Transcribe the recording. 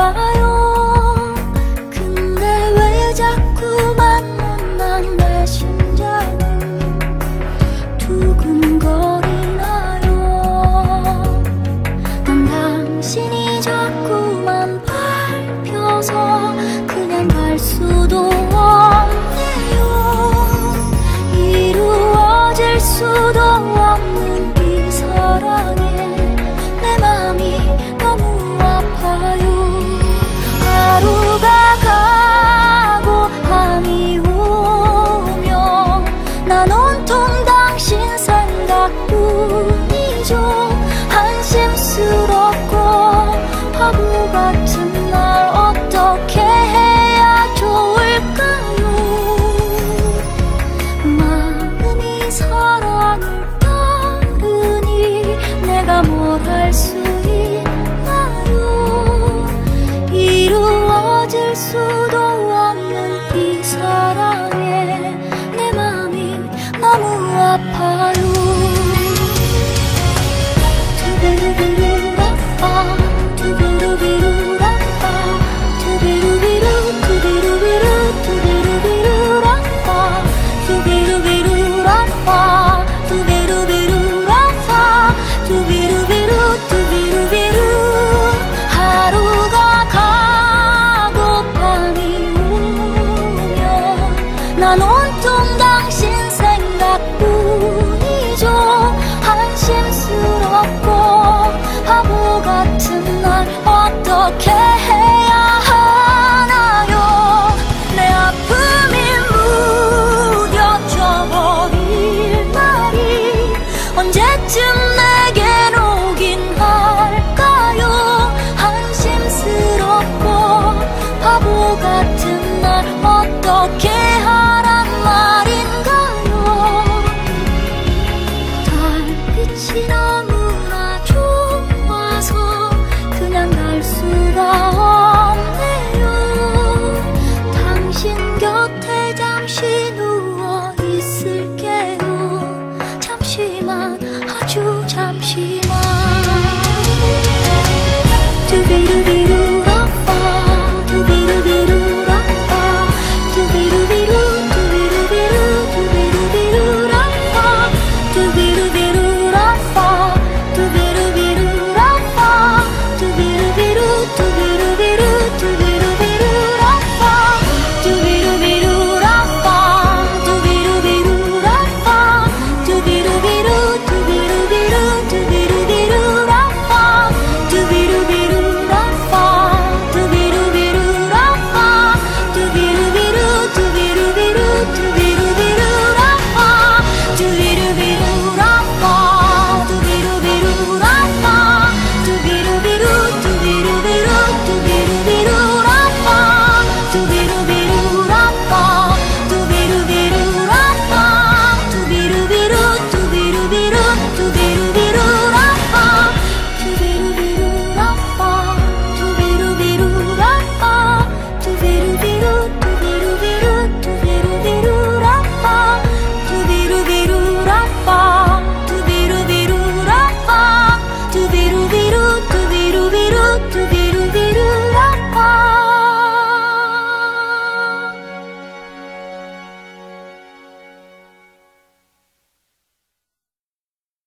God. 내가 뭘 할 수 있나요? 이루어질 수 어떻게 해야 하나요? 내 아픔이 무뎌져 버릴 날이 언제쯤 내게 오긴 할까요? 한심스럽고 바보 같은 날 어떻게 하란 말인가요? 달빛이 나